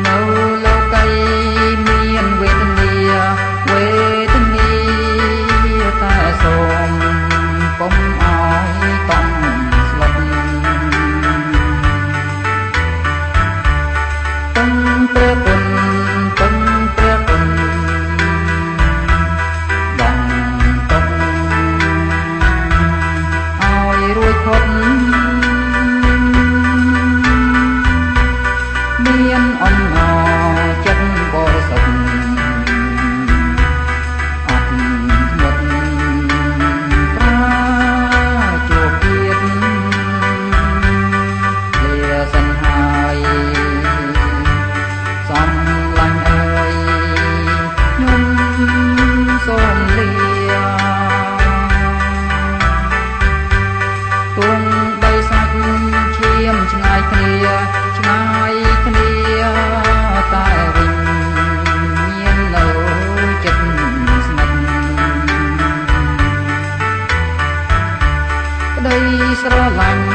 No Sri Lanka.